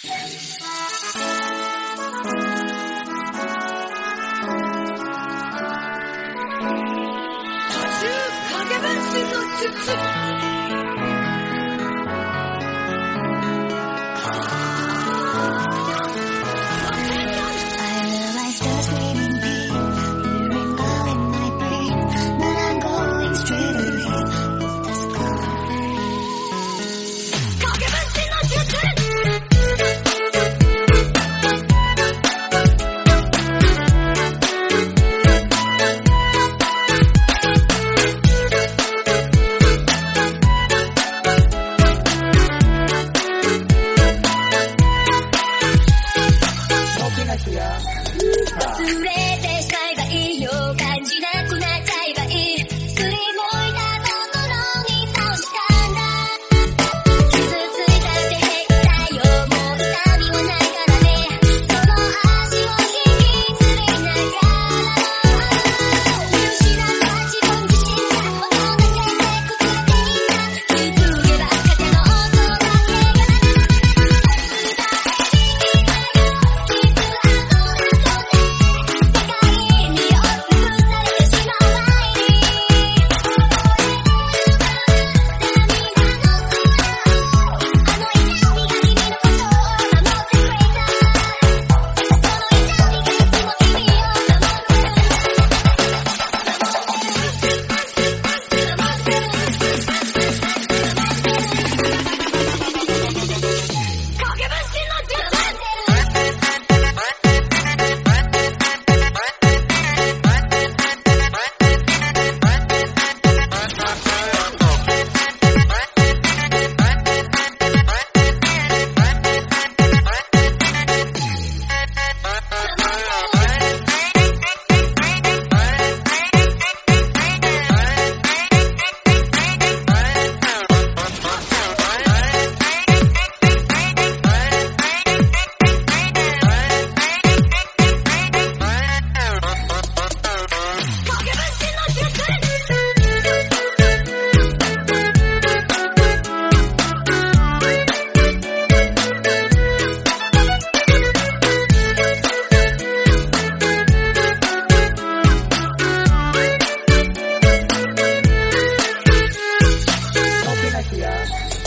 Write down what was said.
Two, gracias.